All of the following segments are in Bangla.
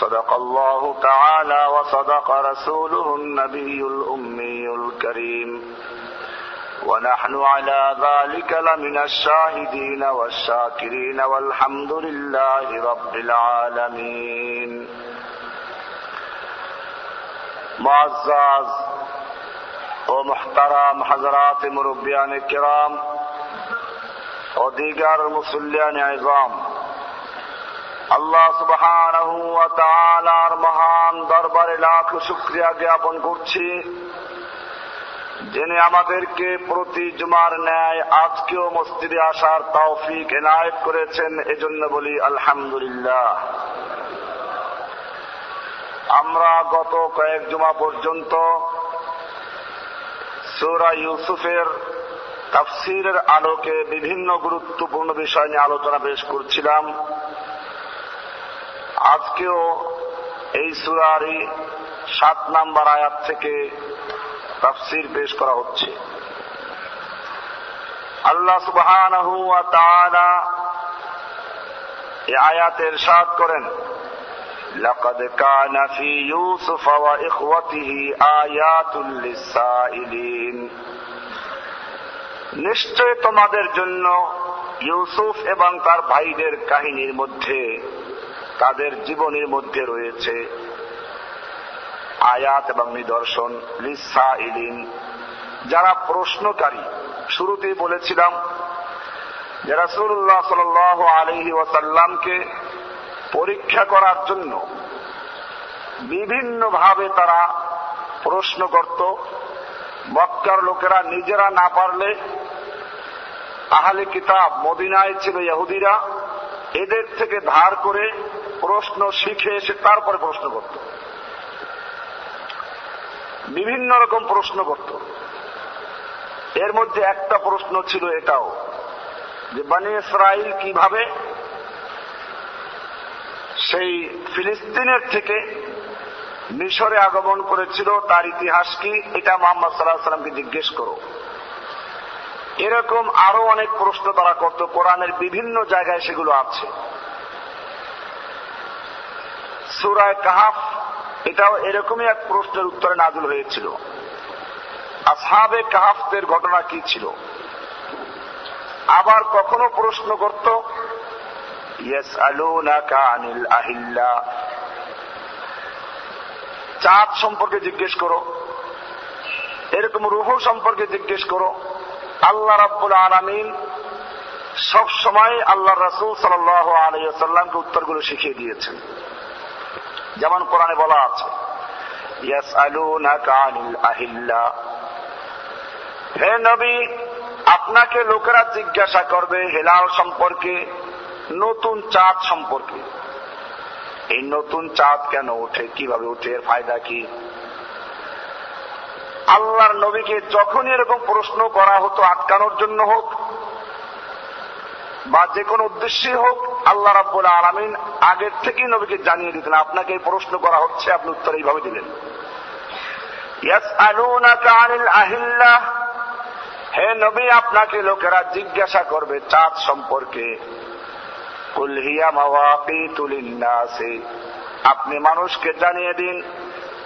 صدق الله تعالى وصدق رسوله النبي الأمي الكريم. ونحن على ذلك لمن الشاهدين والشاكرين والحمد لله رب العالمين. معزز ومحترم حضرات مربيان الكرام وديگر مسلیان عظام আল্লাহ তাআলার মহান দরবারে লাখ শুকরিয়া জ্ঞাপন করছি। যিনি আমাদেরকে প্রতি জুমার ন্যায় আজকেও মসজিদে আসার তৌফিক এনায়েত করেছেন, এজন্য বলি আলহামদুলিল্লাহ। আমরা গত কয়েক জুমা পর্যন্ত সূরা ইউসুফের তাফসীরের আলোকে বিভিন্ন গুরুত্বপূর্ণ বিষয় নিয়ে আলোচনা পেশ করছিলাম। আজকেও এই সুরারই সাত নাম্বার আয়াত থেকে তাফসির পেশ করা হচ্ছে আল্লাহ সুবহানাহু ওয়া তাআলা এই আয়াতের সাদ করেন لقد كان في يوسف وإخوته آيات للسائلين নিশ্চয় তোমাদের জন্য ইউসুফ এবং তার ভাইদের কাহিনীর মধ্যে তাদের জীবনের মধ্যে রয়েছে আয়াত এবং নিদর্শন লিসা ইলিন যারা প্রশ্নকারী, শুরুতেই বলেছিলাম যে রাসুল্লাহ সাল আলহি ওয়াসাল্লামকে পরীক্ষা করার জন্য বিভিন্নভাবে তারা প্রশ্ন করত। মক্কার লোকেরা নিজেরা না পারলে আহলে কিতাব মদিনায় ছিল ইহুদিরা এদের থেকে ধার করে প্রশ্ন শিখে এসে তারপরে প্রশ্ন করত। বিভিন্ন রকম প্রশ্ন করত। এর মধ্যে একটা প্রশ্ন ছিল এটাও, যে বানি ইসরায়েল কীভাবে সেই ফিলিস্তিনের থেকে মিশরে আগমন করেছিল, তার ইতিহাস কি? এটা মোহাম্মদ সাল্লাহ সাল্লামকে জিজ্ঞেস করো। এরকম আরও অনেক প্রশ্ন তারা করত, কোরআনের বিভিন্ন জায়গায় সেগুলো আছে। সুরায় কাহাফ, এটাও এরকমই এক প্রশ্নের উত্তরে নাজুল হয়েছিল। আসহাবে কাহাফদের ঘটনা কি ছিল? আবার কখনো প্রশ্ন করত আনিল আহিল্লা। চাঁদ সম্পর্কে জিজ্ঞেস করো, এরকম রুহ সম্পর্কে জিজ্ঞেস করো, আল্লাহ রাব্বুল আলমিন সব সময় আল্লাহ রাসুল সাল আলাইসাল্লামকে উত্তরগুলো শিখিয়ে দিয়েছেন। যেমন কোরআনে বলা আছে হে নবী, আপনাকে লোকেরা জিজ্ঞাসা করবে হেলাল সম্পর্কে, নতুন চাঁদ সম্পর্কে। এই নতুন চাঁদ কেন ওঠে, কীভাবে উঠে এর ফায়দা কি? আল্লাহর নবীকে যখনই এরকম প্রশ্ন করা হতো, আটকানোর জন্য হোক বা যে কোনো উদ্দেশ্যে হোক, আল্লাহ রাব্বুল আলমিন আগের থেকেই নবীকে জানিয়ে দিতেন আপনাকে এই প্রশ্ন করা হচ্ছে, আপনি উত্তর এইভাবে দিলেন। হে নবী, আপনাকে লোকেরা জিজ্ঞাসা করবে চাঁদ সম্পর্কে। আপনি মানুষকে জানিয়ে দিন,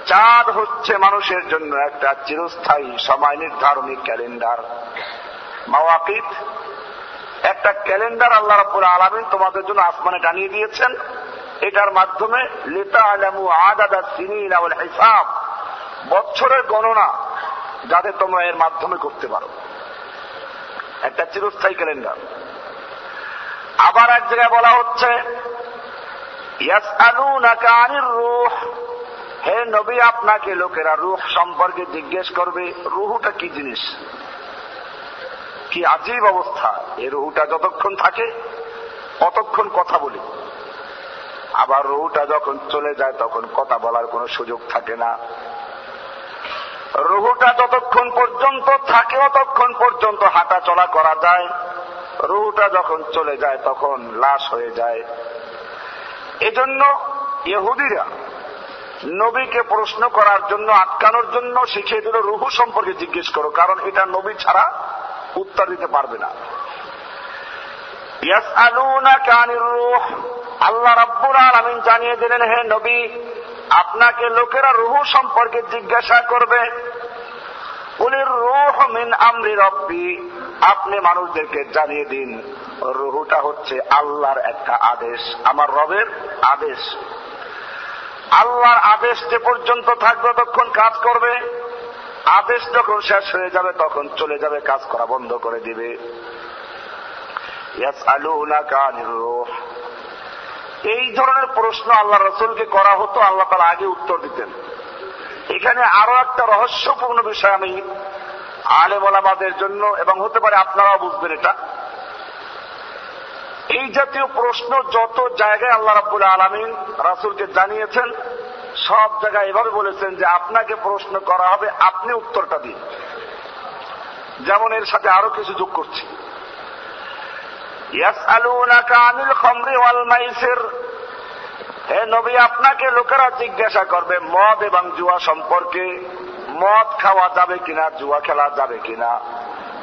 চাঁদ হচ্ছে মানুষের জন্য একটা চিরস্থায়ী সময় নির্ধারণী ক্যালেন্ডার। মাওয়াকিত একটা ক্যালেন্ডার আল্লাহ রাব্বুল আলামিন তোমাদের জন্য আসমানে টানিয়ে দিয়েছেন। এটার মাধ্যমে লেতা আলামু আদাদা সিনিন আওয়াল হিসাব, বছরের গণনা যাতে তোমরা এর মাধ্যমে করতে পারো। একটা চিরস্থায়ী ক্যালেন্ডার। আবার এক জায়গায় বলা হচ্ছে হে নবী, আপনাকে লোকেরা রুহ সম্পর্কে জিজ্ঞেস করবে, রুহুটা কি জিনিস? কি আজীব অবস্থা? এই রুহুটা যতক্ষণ থাকে, ততক্ষণ কথা বলি। আবার রুহুটা যখন চলে যায়, তখন কথা বলার কোনো সুযোগ থাকে না। রুহুটা যতক্ষণ পর্যন্ত থাকে, অতক্ষণ পর্যন্ত হাঁটা চলা করা যায়। রুহুটা যখন চলে যায়, তখন লাশ হয়ে যায়। এজন্য ইহুদিরা নবীকে প্রশ্ন করার জন্য, আটকানোর জন্য শিখিয়ে দিল, রুহু সম্পর্কে জিজ্ঞেস করো, কারণ এটা নবী ছাড়া উত্তর দিতে পারবে না। আল্লাহ রাব্বুল আলামিন জানিয়ে দিলেন, হে নবী, আপনাকে লোকেরা রুহু সম্পর্কে জিজ্ঞাসা করবে। উলির রুহ মিন আমরি রব্বি। আপনি মানুষদেরকে জানিয়ে দিন, রুহুটা হচ্ছে আল্লাহর একটা আদেশ, আমার রবের আদেশ। আল্লাহর আদেশ যে পর্যন্ত থাকবে তখন কাজ করবে। আদেশ যখন শেষ হয়ে যাবে, তখন চলে যাবে, কাজ করা বন্ধ করে দিবে। এই ধরনের প্রশ্ন আল্লাহ রসুলকে করা হতো, আল্লাহ তার আগে উত্তর দিতেন। এখানে আরও একটা রহস্যপূর্ণ বিষয় আমি আলেমাদের জন্য, এবং হতে পারে আপনারাও বুঝবেন এটা। এই জাতীয় প্রশ্ন যত জায়গায় আল্লাহ রাবুল আলমিন রাসুলকে জানিয়েছেন সব জায়গায় এভাবে বলেছেন যে আপনাকে প্রশ্ন করা হবে, আপনি উত্তরটা দিন। যেমন এর সাথে আরও কিছু যোগ করছি। হে নবী, আপনাকে লোকেরা জিজ্ঞাসা করবে, মদ এবং জুয়া সম্পর্কে মদ খাওয়া যাবে কিনা, জুয়া খেলা যাবে কিনা?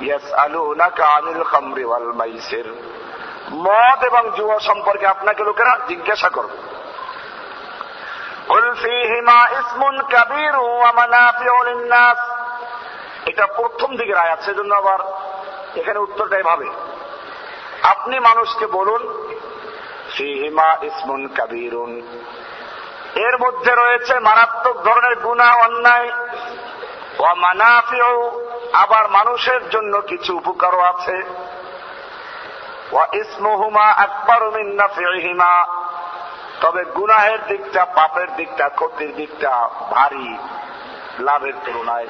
ইয়াস আলু নাকা আনিল খামরি ওয়াল মাইসের। মদ এবং জুয়া সম্পর্কে আপনাকে লোকেরা জিজ্ঞাসা করবে। এটা প্রথম দিকের আয়াত, সেজন্য আবার এখানে উত্তরটাই ভাবে আপনি মানুষকে বলুন, ফিহিমা ইসমুন কাবিরুন। এর মধ্যে রয়েছে মারাত্মক ধরনের গুণা, অন্যায় ও মানাফিও আবার মানুষের জন্য কিছু উপকারও আছে। ইসমুহুমা আকবর মিন্নাফিহিমা তবে গুনাহের দিকটা, পাপের দিকটা, ক্ষতির দিকটা ভারী, লাভের তুলনায়।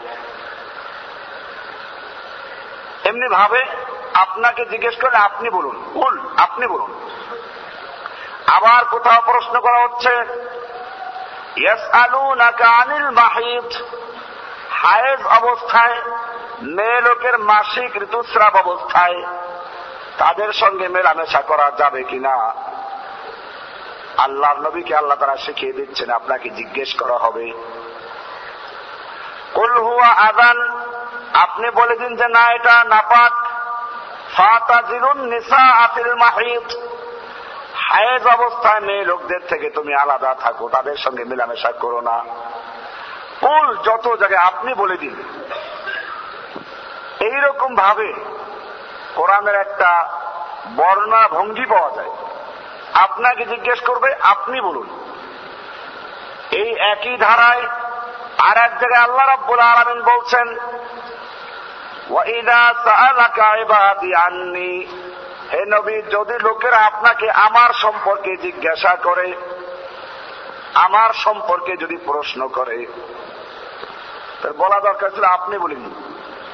এমনি ভাবে আপনাকে জিজ্ঞেস করলে আপনি বলুন, ভুল, আপনি বলুন। আবার কোথাও প্রশ্ন করা হচ্ছে হায়েজ অবস্থায় মেয়ে লোকের মাসিক ঋতুস্রাব অবস্থায়, তাদের সঙ্গে মেলামেশা করা যাবে কিনা? আল্লাহর নবীকে আল্লাহ তারা শিখিয়ে দিচ্ছেন, আপনাকে জিজ্ঞেস করা হবে। হুয়া আদান আপনি বলে দিন যে, না, এটা নাপাক। হায়েজ অবস্থায় মেয়ে লোকদের থেকে তুমি আলাদা থাকো, তাদের সঙ্গে মেলামেশা করো না। কুল, যত জায়গায় আপনি বলে দিন। এইরকম ভাবে কোরআনের একটা বর্ণনা ভঙ্গি পাওয়া যায়। আপনাকে জিজ্ঞেস করবে, আপনি বলুন। এই একই ধারায় আর এক জায়গায় আল্লাহ রাব্বুল আলমিন বলছেন হে নবী, যদি লোকেরা আপনাকে আমার সম্পর্কে জিজ্ঞাসা করে, আমার সম্পর্কে যদি প্রশ্ন করে বলা দরকার ছিল আপনি বলিনি।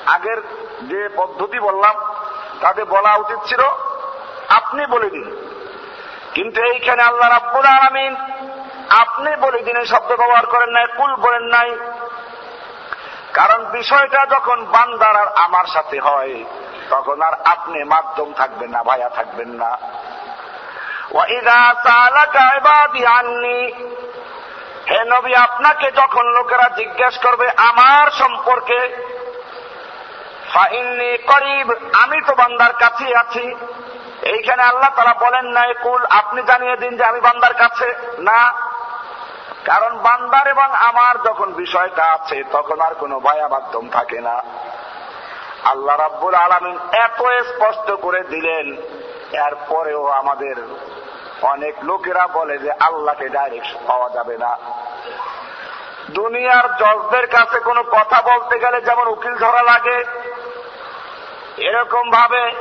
আগের যে পদ্ধতি বললাম তাদের বলা উচিত ছিল, আপনি বলে দিন। কিন্তু এইখানে আল্লাহ রাব্বুল আলমিন আপনি বলে দিনে শব্দ ব্যবহার করেন নাই, কুল বলেন নাই। কারণ বিষয়টা যখন বান্দার আর আমার সাথে হয়, তখন আর আপনি মাধ্যম থাকবেন না, ভায়া থাকবেন না। হে নবী, আপনাকে যখন লোকেরা জিজ্ঞেস করবে আমার সম্পর্কে করিব, আমি তো বান্দার কাছে আছি। এইখানে আল্লাহ তারা বলেন নাই, কুল, আপনি জানিয়ে দিন যে আমি বান্দার কাছে। না। কারণ বান্দার এবং আমার যখন বিষয়টা আছে, তখন আর কোনো ভায়া মাধ্যম থাকে না। আল্লাহ রাব্বুল আলমিন এত স্পষ্ট করে দিলেন, এরপরেও আমাদের অনেক লোকেরা বলে যে আল্লাহকে ডাইরেক্ট পাওয়া যাবে না। দুনিয়ার জজদের কাছে কোনো কথা বলতে গেলে যেমন উকিল ধরা লাগে এরকম ভাবে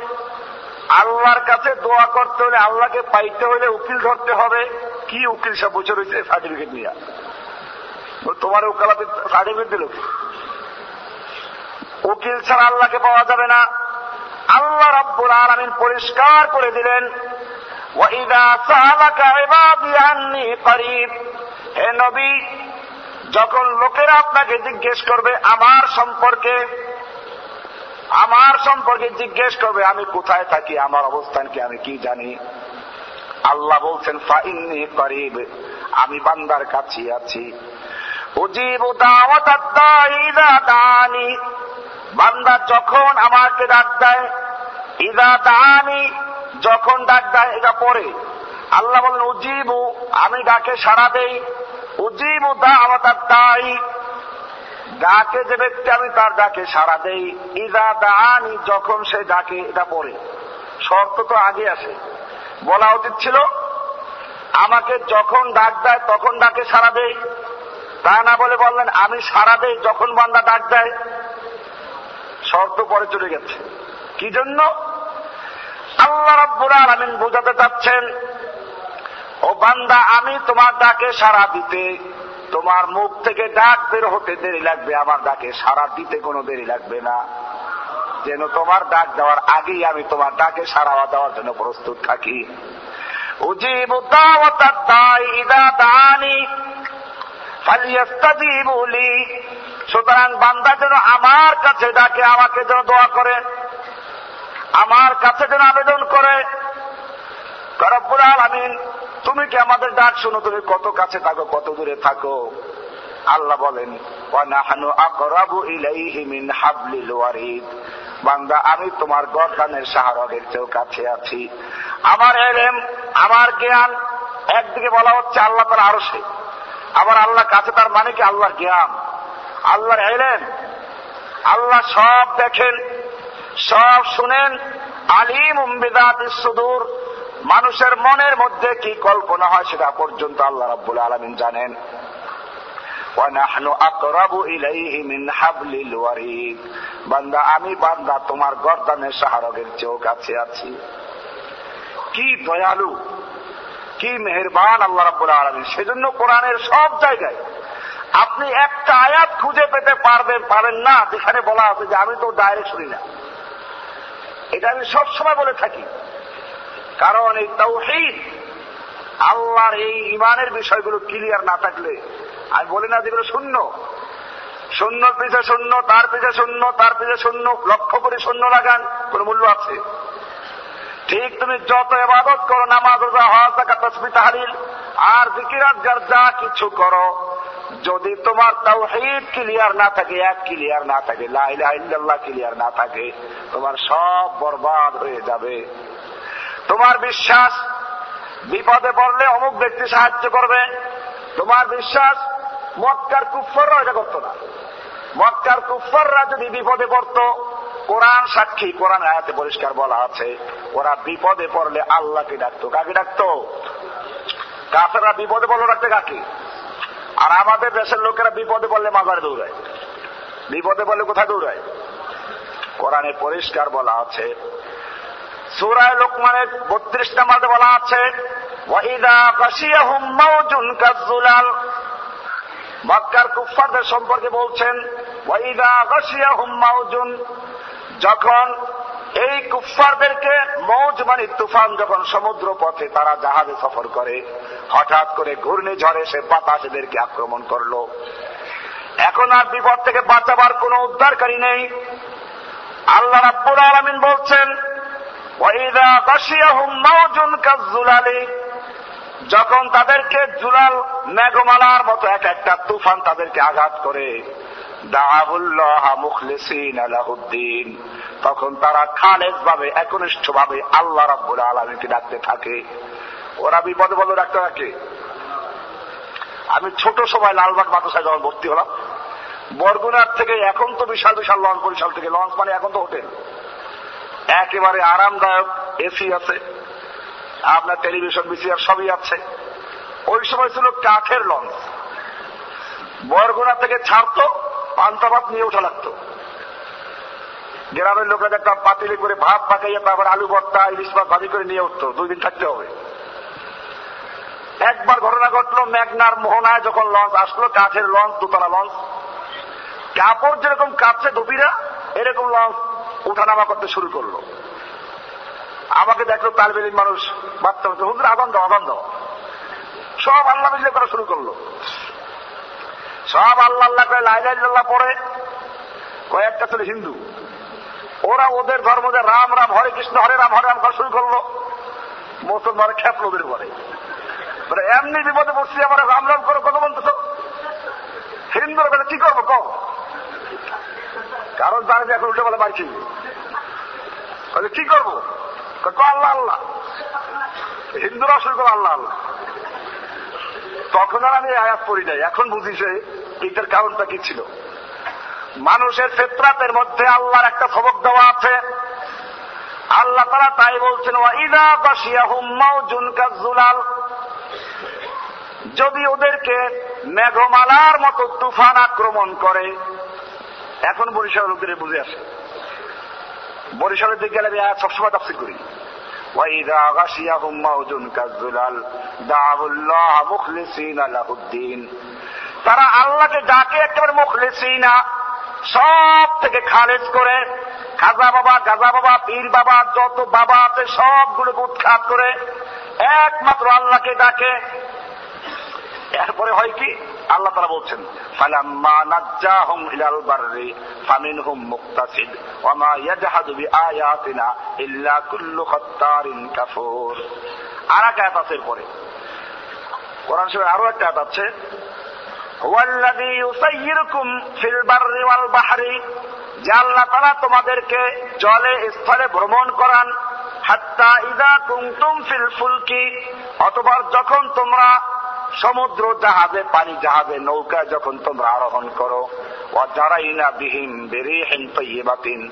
আল্লাহর কাছে দোয়া করতে হলে আল্লাহকে পাইতে হলে উকিল ধরতে হবে। কি উকিল সব বছর হয়েছে সার্টিফিকেট নিয়ে তোমার ওকালাতে সার্টিফিকেট দিল উকিল ছাড়া আল্লাহকে পাওয়া যাবে না। আল্লাহ রব্বুল আমিন পরিষ্কার করে দিলেন হে নবী, যখন লোকেরা আপনাকে জিজ্ঞেস করবে আমার সম্পর্কে আমার সম্পর্কে জিজ্ঞেস করবে, আমি কোথায় থাকি, আমার অবস্থান কি, আমি কি জানি? আল্লাহ বলছেন, ফাইন্নি করিব, আমি বান্দার কাছে আছি। বান্দা যখন আমাকে ডাক দেয় যখন ডাক দেয়, এটা পরে। আল্লাহ বলেন উজিবু, আমি ডাকে সাড়া দেই। উজিবু দা দাওয়াতাই ডাকে যে ব্যক্তি, আমি তার ডাকে সাড়া দেই। ইদা দানি যখন সে ডাকে, এটা পরে শর্ত তো আগে আসে বলা উচিত ছিল, আমাকে যখন ডাক দেয়, তখন ডাকে সাড়া দেই। তা না বলে বললেন, আমি সাড়া দেই যখন বান্দা ডাক দেয়। শর্ত পরে চলে গেছে। কি জন্য? আল্লাহ রব্বুল আলমিন বোঝাতে চাচ্ছেন, ও বান্দা, আমি তোমার ডাকে সাড়া দিতে তোমার মুখ থেকে ডাক বের হতে দেরি লাগবে, আমার ডাকে সাড়া দিতে কোনো দেরি লাগবে না। যেন তোমার ডাক দেওয়ার আগেই আমি তোমার ডাকে সাড়া দেওয়ার জন্য প্রস্তুত থাকি। সুতরাং বান্দা যেন আমার কাছে ডাকে, আমাকে যেন দোয়া করে। আমার কাছে যেন আবেদন আলামিন তুমি কি আমাদের ডাক শুনো? তুমি কত কাছে থাকো, কত দূরে থাকো? আল্লাহ বলেন, ওয়ানাহানু আকরাবু ইলাইহি মিন হাবলিল ওয়ারিদ। বান্দা, আমি তোমার গর্দানের সাহারগের চেয়েও কাছে আছি। আমার এলেম, আমার জ্ঞান, একদিকে বলা হচ্ছে আল্লাহ তার আরও সে আবার আল্লাহ কাছে তার মানে কি? আল্লাহর জ্ঞান। আল্লাহর এলেম। আল্লাহ সব দেখেন, সব শুনেন। আলিম উম্বিদাত সুদূর। মানুষের মনের মধ্যে কি কল্পনা হয় সেটা পর্যন্ত আল্লাহ রাব্বুল আলমিন জানেন। বান্দা, আমি বান্দা, তোমার গর্দানের সাহারগের চেয়েও কাছে আছি। কি দয়ালু, কি মেহরবান আল্লাহ রাব্বুল আলমিন। সেজন্য কোরআনের সব জায়গায় আপনি একটা আয়াত খুঁজে পেতে পারবেন পারেন না, যেখানে বলা আছে যে আমি তো ডাইরেক্ট শুনি না। এটা আমি সবসময় বলে থাকি। কারণ এই তৌহিদ আল্লাহর এই ইমানের বিষয়গুলো ক্লিয়ার না থাকলে। আমি বলি না যেগুলো শূন্য। শূন্য পিছে শূন্য, তার পিছে শূন্য, তার পিছে শূন্য, লক্ষ্য করে শূন্য লাগান, কোন মূল্য আছে? ঠিক তুমি যত এবাদত করো, নামাজ, রোজা হওয়া থাকা তসবি তাহারিল আর জিকিরাত যা কিছু করো, যদি তোমার তাও তাওহীদ ক্লিয়ার না থাকে, এক ক্লিয়ার না থাকে, লা ইলাহা ক্লিয়ার না থাকে, তোমার সব বরবাদ হয়ে যাবে। তোমার বিশ্বাস বিপদে পড়লে অমুক ব্যক্তি সাহায্য করবে। তোমার বিশ্বাস মক্কার কুফররা এটা করতো না। মক্কার কুফররা যদি বিপদে পড়ত, কোরআন সাক্ষী, কোরআন আয়াতে পরিষ্কার বলা আছে, ওরা বিপদে পড়লে আল্লাহকে ডাকতো। কাকে ডাকতো? কাফেররা বিপদে পড়ল ডাকতে কাকে? আর আমাদের দেশের লোকেরা বিপদে পড়লে মাজারে দৌড়ায়। বিপদে পড়লে কোথায় দৌড়ায়? কোরআনে পরিষ্কার বলা আছে সুরায় লোকমানের বত্রিশ নাম্বারে বলা আছে মক্কার কুফারদের সম্পর্কে বলছেন, ওয়াইদা গাশিয়াহুম মাউজুন। যখন এই কুফফারদেরকে মৌজ মানে তুফান যখন সমুদ্র পথে তারা জাহাজে সফর করে, হঠাৎ করে ঘূর্ণিঝড়ে সে বাতাস এদেরকে আক্রমণ করল। এখন আর বিপদ থেকে বাঁচাবার কোনো উদ্ধারকারী নেই। আল্লাহ রাব্বুল আলামিন বলছেন যখন তাদেরকে জুলাল মেঘমালার মতো এক একটা তুফান তাদেরকে আঘাত করে তখন তারা খালেজ ভাবে একনিষ্ঠ ভাবে আল্লাহ রাব্বুল আলমীকে ডাকতে থাকে। ওরা বিপদে বলে ডাকতে থাকে। আমি ছোট সময় লালবাগ মাদ্রাসায় যখন ভর্তি হলাম, বরগুনার থেকে এখন তো বিশাল বিশাল লঞ্চ বরিশাল থেকে। লঞ্চ মানে এখন তো হোটেল। একেবারে আরামদায়ক এসি আছে। আপনার টেলিভিশন বিসিআর সবই আছে। ওই সময় ছিল কাঠের লঞ্চ। বরগুনা থেকে ছাড়তো পান্তা ভাত নিয়ে ওঠা লাগতো। গ্রামের লোকের একটা পাতিলে করে ভাত পাকাইয়া তারপর আলু ভর্তা, ইলিশ মাছ ভাজি করে নিয়ে উঠতো। দুই দিন থাকতে হবে। একবার ঘটনা ঘটলো, মেঘনার মোহনায় যখন লঞ্চ আসলো, কাঠের লঞ্চ, দোতলা লঞ্চ। কাপড় যেরকম কাটছে ডুবিরা এরকম লঞ্চ উঠানামা করতে শুরু করল। আমাকে দেখল তালবেলির মানুষ বাচ্চা হচ্ছে। হুজুর আদান দাও সব আল্লাহ বিজয় করা শুরু করল। সব আল্লাহ আল্লাহ করে লাইলাইল্লাহ পড়ে। কয়েকটা ছিল হিন্দু। ওরা ওদের ধর্ম যে রাম রাম, হরে কৃষ্ণ, হরে রাম হরে রাম করা শুরু করল। মুসলমান খেপলো ওদের মানে এমনি বিপদে বসছি আমার রাম রাম করে, কথা বলতেছ। হিন্দুরা কি করব কম কারণ জানে যে এখন উল্টে বলে বাড়ি বলে কি করব? আল্লাহ আল্লাহ। হিন্দুরা শুরু করে, আল্লাহ আল্লাহ। তখন আর আমি আয়াত পড়ি নাই। এখন বুঝি যে এইটার কারণটা কি ছিল? মানুষের ফেতরাতের মধ্যে আল্লাহর একটা সবক দেওয়া আছে। আল্লাহ তারা তাই বলছেন ইদা বাসিয়া হুম্মাউজুন কাজুলাল যদি ওদেরকে মেঘমালার মতো তুফান আক্রমণ করে এখন বরিশাল লোকদের বুঝে আসে বরিশালের দিকে গেলে আমি আয়াত সবসময় তাফসির করি وإذا غشيهم موج كالظلال دعوا الله مخلصين له الدين তারা আল্লাহকে ডাকে একেবারে মুখলিসিনা সব থেকে খালেজ করে খাজা বাবা গাজা বাবা পীর বাবা যত বাবা আছে সবগুলোকে উৎখাত করে একমাত্র আল্লাহকে ডাকে এরপরে হয় কি? আল্লাহ তারা বলছেন তোমাদেরকে জলে স্থলে ভ্রমণ করান, হাত্তা ইদা কুমতুম ফিল ফুলকি অতবার যখন তোমরা সমুদ্র জাহাজে, পানি জাহাজে নৌকা যখন তোমরা আরোহণ করো অজারাইনা বিহীন বেরিহীন তৈবাতিন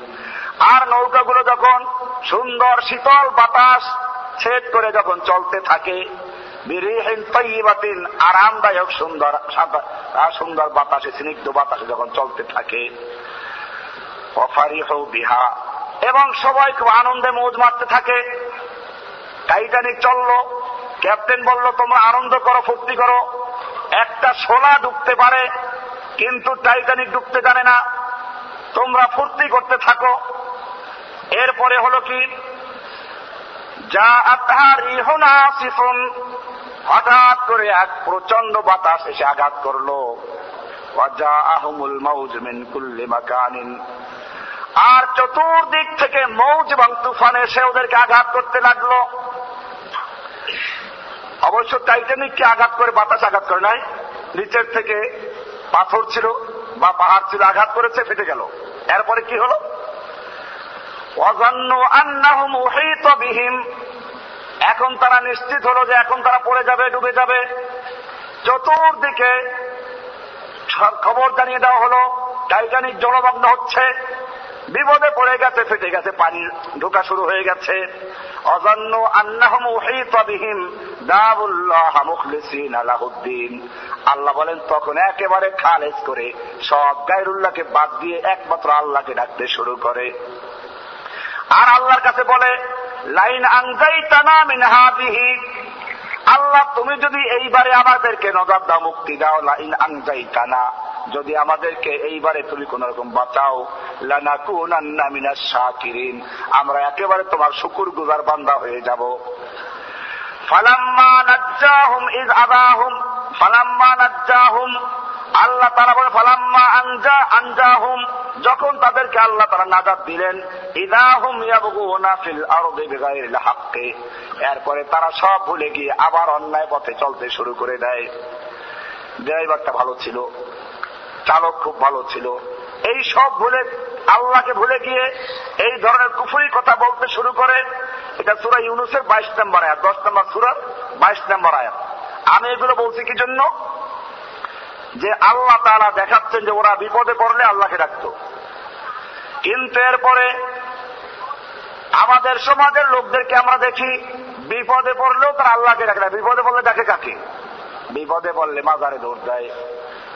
আর নৌকাগুলো যখন সুন্দর শীতল বাতাস ছেদ করে যখন চলতে থাকে বিরিহীন তৈবাতিন আরামদায়ক সুন্দর সুন্দর বাতাসে, স্নিগ্ধ বাতাসে যখন চলতে থাকে অফারিহ বিহা। এবং সবাই খুব আনন্দে মৌজ মারতে থাকে। টাইটানিক চলল। ক্যাপ্টেন বলল, তোমরা আনন্দ করো, ফুর্তি করো। একটা সোলা ডুবতে পারে, কিন্তু টাইটানিক ডুবতে জানে না। তোমরা ফুর্তি করতে থাকো। এরপরে হলো কি? যা ইহনা সিফুন হঠাৎ করে এক প্রচণ্ড বাতাস এসে আঘাত করল। আর চতুর্দিক থেকে মৌজ এবং তুফান এসে ওদেরকে আঘাত করতে লাগল। অবশ্য টাইটানিককে আঘাত করে, বাতাস আঘাত করে নাই। নিচের থেকে পাথর ছিল বা পাহাড় ছিল, আঘাত করেছে, ফেটে গেল। এরপরে কি হলো? বিহীন এখন তারা নিশ্চিত হলো যে এখন তারা পড়ে যাবে, ডুবে যাবে। চতুর্দিকে খবর জানিয়ে দেওয়া হলো, টাইটানিক জলমগ্ন হচ্ছে। বিপদে পড়ে গেছে, ফেটে গেছে, পানি ঢোকা শুরু হয়ে গেছে। অজান্য আন্নাহম বিহীন দাবুল্লাহ মুখলিসিন আলাহুদ্দিন। আল্লাহ বলেন, তখন একেবারে খালেজ করে সব গায়রুল্লাহকে বাদ দিয়ে একমাত্র আল্লাহকে ডাকতে শুরু করে। আর আল্লাহর কাছে বলে, লাইন আংজাই টানা মিনহাদিহি আল্লাহ, তুমি যদি এইবারে আমাদেরকে নজর দাও মুক্তি দাও লাইন আংজাই টানা যদি আমাদেরকে এইবারে তুমি কোন রকম বাঁচাও, লানাকুনান্না শাকিরিন। আমরা একেবারে তোমার শুকুর গুজার বান্দা হয়ে যাব। ফালাম্মা নাজ্জাহুম ইজ আবাহুম, ফালাম্মা নাজ্জাহুম। আল্লাহ তারা বলে, ফালাম্মা আনজা, আনজাহুম। যখন তাদেরকে আল্লাহ তারা নাজাদ দিলেন ইদাহুম ইয়াবগুনা ফিল আরদি বিগাইরিল হাক্কি এরপরে তারা সব ভুলে গিয়ে আবার অন্যায় পথে চলতে শুরু করে দেয়। ড্রাইভারটা ভালো ছিল। চালক খুব ভালো ছিল। এই সব ভুলে আল্লাহকে ভুলে গিয়ে এই ধরনের কুফুরি কথা বলতে শুরু করে এটা সুরা ইউনুসের বাইশ নম্বর আয়াত, দশ নম্বর সুরার বাইশ নম্বর আয়াত। আমি এগুলো বলছি কি জন্য? যে আল্লাহ তারা দেখাচ্ছেন যে ওরা বিপদে পড়লে আল্লাহকে ডাকত। কিন্তু এরপরে আমাদের সমাজের লোকদেরকে আমরা দেখি, বিপদে পড়লেও তারা আল্লাহকে ডাকে না। বিপদে পড়লে ডাকে কাকে? বিপদে পড়লে মাজারে দৌড় দেয়।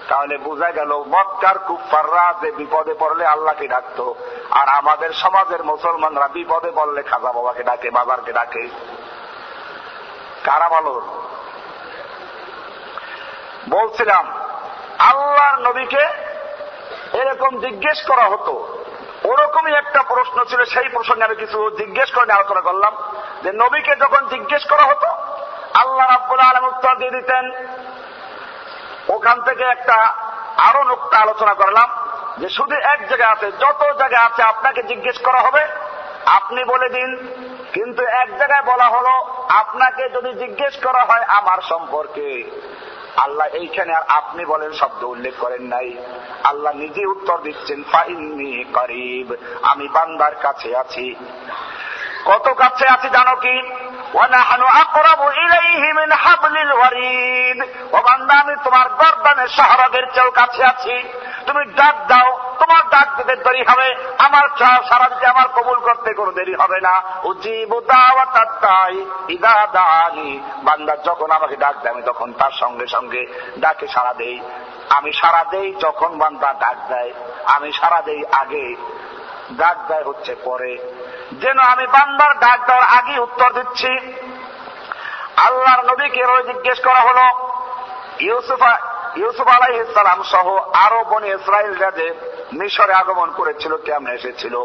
তাহলে বোঝা গেল, মক্কার কুফাররা যে বিপদে পড়লে আল্লাহকে ডাকতো, আর আমাদের সমাজের মুসলমানরা বিপদে পড়লে খাজা বাবাকে ডাকে বাজারকে ডাকে। কারা ভালো? বলছিলাম, আল্লাহর নবীকে এরকম জিজ্ঞেস করা হতো। ওরকমই একটা প্রশ্ন ছিল, সেই প্রসঙ্গে আমি কিছু জিজ্ঞেস করে আলোচনা করলাম, যে নবীকে যখন জিজ্ঞেস করা হতো, আল্লাহ রাব্বুল আলম উত্তর দিয়ে দিতেন ওখান থেকে একটা আরও নোকটা আলোচনা করলাম যে শুধু এক জায়গায় আছে, যত জায়গায় আছে আপনাকে জিজ্ঞেস করা হবে, আপনি বলে দিন। কিন্তু এক জায়গায় বলা হলো, আপনাকে যদি জিজ্ঞেস করা হয় আমার সম্পর্কে। আল্লাহ এইখানে আর আপনি বলেন শব্দ উল্লেখ করেন নাই। আল্লাহ নিজে উত্তর দিচ্ছেন ফাইনি করিব, আমি বান্দার কাছে আছি। কত কাছে আছি জানো কি? ইলাইহি মিন হাবলিল ওয়ারিদ। ও বান্দা, আমি তোমার গর্দানের শাহরাগের চেয়েও কাছে আছি। তুমি ডাক দাও, তোমার ডাক দিতে দেরি হবে। আমার সারা দিতে আমার কবুল করতে কোনো দেরি হবে না। দাওয়াতাত দাই ইদা দানি বান্দা, যখন আমাকে ডাক দেয়, আমি তখন তার সঙ্গে সঙ্গে ডাকে সাড়া দেই। আমি সাড়া দেই যখন বান্দা ডাক দেয়। আমি সাড়া দেই আগে ডাক দেয় হচ্ছে পরে যেন আমি বান্দার ডাক দেওয়ার আগে উত্তর দিচ্ছি আল্লাহর নবীকে ওই জিজ্ঞেস করা হলো ইউসুফ ইউসুফ আলাই ইসলাম সহ আরো বনে ইসরায়েল যে মিশরে আগমন করেছিল কেমন এসেছিল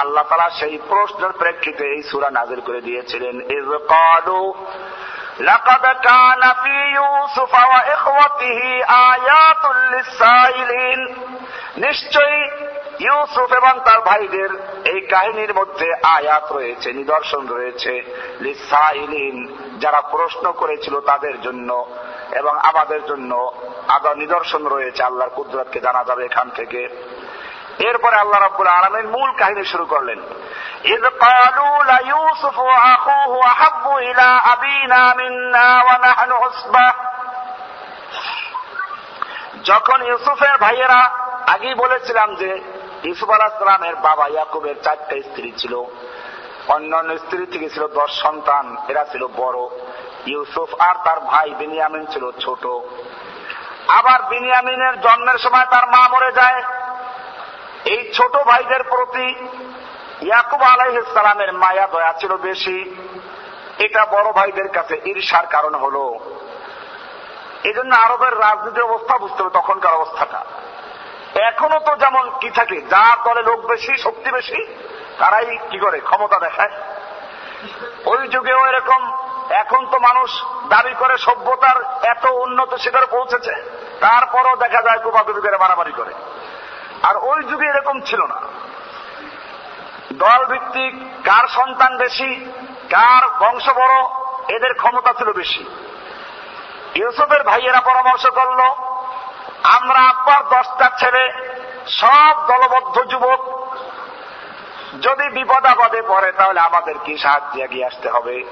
আল্লাহ তালা সেই প্রশ্নের প্রেক্ষিতে এই সুরা নাজির করে দিয়েছিলেন ইজ কালু لقد كان في يوسف وإخوته آيات للسائلين নিশ্চয়ই ইউসুফ এবং তার ভাইদের এই কাহিনীর মধ্যে আয়াত রয়েছে, নিদর্শন রয়েছে। যারা প্রশ্ন করেছিল তাদের জন্য এবং আমাদের জন্য আদা নিদর্শন রয়েছে, আল্লাহর কুদরতকে জানা যাবে এখান থেকে। এরপরে আল্লাহ রাব্বুল আলামিন মূল কাহিনী শুরু করলেন। যখন ইউসুফের ভাইয়েরা আগেই বলেছিলাম যে ইউসুফ আলাহিসামের বাবা ইয়াকুবের চারটা স্ত্রী ছিল। অন্যান্য স্ত্রী থেকে ছিল দশ সন্তান, এরা ছিল বড়। ইউসুফ আর তার ভাই বিনিয়ামিন ছিল ছোট। আবার বিনিয়ামিনের জন্মের সময় তার মা মরে যায়। এই ছোট ভাইদের প্রতি ইয়াকুব আলাইসালামের মায়া, দয়া ছিল বেশি। এটা বড় ভাইদের কাছে ঈর্ষার কারণ হলো। এই জন্য আরবের রাজনীতির অবস্থা বুঝতে হবে তখনকার অবস্থাটা। এখনও তো যেমন কি থাকে যার দলে লোক বেশি, শক্তি বেশি, তারাই কি করে, ক্ষমতা দেখায়। ওই যুগেও এরকম, এখন তো মানুষ দাবি করে সভ্যতার এত উন্নত শিখরে পৌঁছেছে, তারপরও দেখা যায় কুপাকুপি মারামারি করে। আর ওই যুগে এরকম ছিল না। দল ভিত্তিক কার সন্তান বেশি, কার বংশ বড়, এদের ক্ষমতা ছিল বেশি। ইউসুফের ভাইয়েরা পরামর্শ করল আমরা আব্বার দশটা ছেলে, সব দলবদ্ধ যুবক। যদি বিপদ আপদে পড়ে, তাহলে আমাদের কি সাহায্যে এগিয়ে আসতে হবে।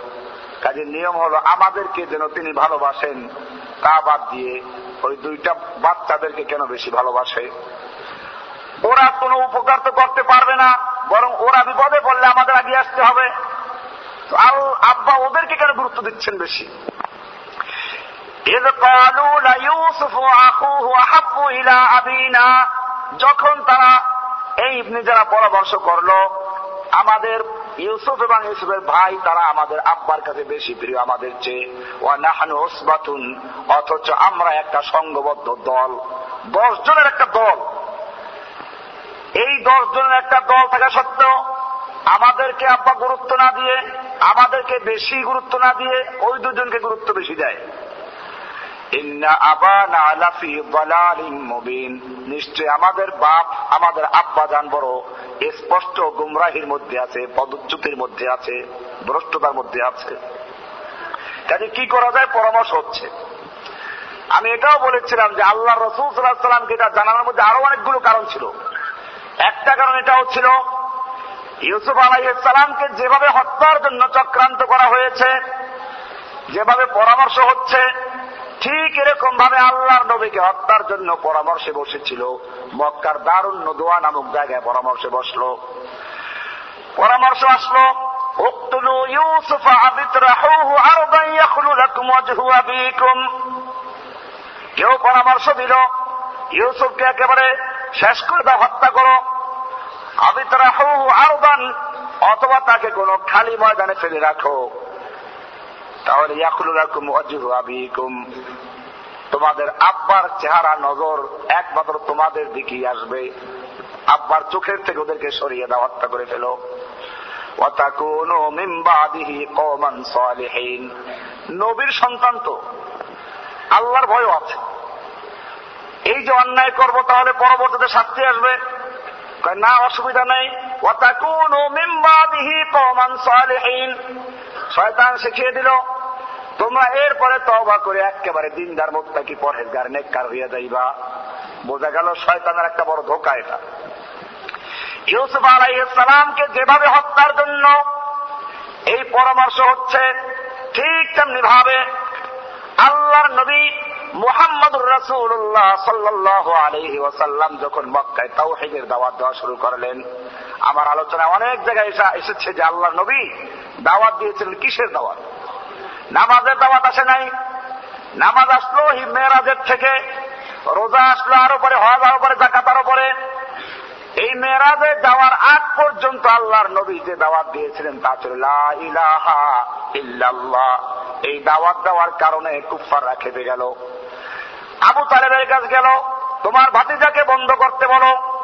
কাজের নিয়ম হলো, আমাদেরকে যেন তিনি ভালোবাসেন, তা বাদ দিয়ে ওই দুইটা বাচ্চাদেরকে কেন বেশি ভালোবাসে? ওরা কোনো উপকার তো করতে পারবে না, বরং ওরা বিপদে পড়লে আমাদের আগে আসতে হবে। আব্বা ওদেরকে কেন গুরুত্ব দিচ্ছেন বেশি? যখন তারা এই নিজেরা পরামর্শ করল, আমাদের ইউসুফ এবং ইউসুফের ভাই, তারা আমাদের আব্বার কাছে বেশি প্রিয়, আমাদের চেয়ে। ওসবাতুন অথচ আমরা একটা সংঘবদ্ধ দল, দশ জনের একটা দল। এই দশ জনের একটা দল থাকা সত্ত্বেও আমাদেরকে আব্বা গুরুত্ব না দিয়ে, আমাদেরকে বেশি গুরুত্ব না দিয়ে ওই দুজনকে গুরুত্ব বেশি দেয়। নিশ্চয় আমাদের বাপ, আমাদের আব্বা যান বড় স্পষ্ট গুমরাহির মধ্যে আছে, পদচ্যুতির মধ্যে আছে, ভ্রষ্টতার মধ্যে আছে। কাজে কি করা যায়? পরামর্শ হচ্ছে। আমি এটাও বলেছিলাম যে আল্লাহ রসুল সাল্লাহ সাল্লামকে এটা জানানোর মধ্যে আরও অনেকগুলো কারণ ছিল। একটা কারণ এটাও ছিল, ইউসুফ আলাইসালামকে যেভাবে হত্যার জন্য চক্রান্ত করা হয়েছে, যেভাবে পরামর্শ হচ্ছে ঠিক এরকম ভাবে আল্লাহর নবীকে হত্যার জন্য পরামর্শে বসেছিল মক্কার দারুণ নদোয়া নামক জায়গায় পরামর্শে বসলো পরামর্শ আসলো اقتلوا يوسف أو اطرحوه أرضا يخل لكم وجه أبيكم কেউ পরামর্শ দিল ইউসুফকে একেবারে শেষ করে দাও হত্যা করো আবিতরাহু আরদান অথবা তাকে কোনো খালি ময়দানে ফেলে রাখো তাহলে ইয়াকুলুলাকুম ওয়াজহু আবিকুম। তোমাদের আব্বার চেহারা নজর একমাত্র তোমাদের দিকেই আসবে। আব্বার চোখের থেকে ওদেরকে সরিয়ে দাও, হত্যা করে ফেলো। নবীর সন্তান তো, আল্লাহর ভয় আছে। এই যে অন্যায় করব তাহলে পরবর্তীতে শাস্তি আসবে। না, অসুবিধা নেই। শয়তান শিখিয়ে দিল। তোমরা এরপরে তবা করে একেবারে দিনদার মোত্তাকি পরহেজগার, নেককার হইয়া যাইবা। বোঝা গেল শয়তানের একটা বড় ধোকা এটা। ইউসুফ আলাইসালামকে যেভাবে হত্যার জন্য এই পরামর্শ হচ্ছে, ঠিক তেমনি ভাবে আল্লাহর নবী মুহাম্মদুর রাসূলুল্লাহ সাল্লাল্লাহু আলাইহি ওয়াসাল্লাম যখন মক্কায় তাওহীদের দাওয়াত দেওয়া শুরু করলেন, আমার আলোচনা অনেক জায়গায় এসেছে যে আল্লাহর নবী দাওয়াত দিয়েছিলেন কিসের দাওয়াত? নামাজের দাওয়াত আসে নাই। নামাজ আসলো মেয়েরাজের থেকে। রোজা আসলো আরও পরে, হজ আরও পরে জাকাত আরও পরে। এই মেয়েরাজে যাওয়ার আগ পর্যন্ত আল্লাহর নবী যে দাওয়াত দিয়েছিলেন, তা ছিল ইলাহা ইল্লাল্লাহ। এই দাওয়াত দেওয়ার কারণে কুফাররা খেপে গেল। আবু তালেবের কাছে গেল, তোমার ভাতিজাকে বন্ধ করতে বলো।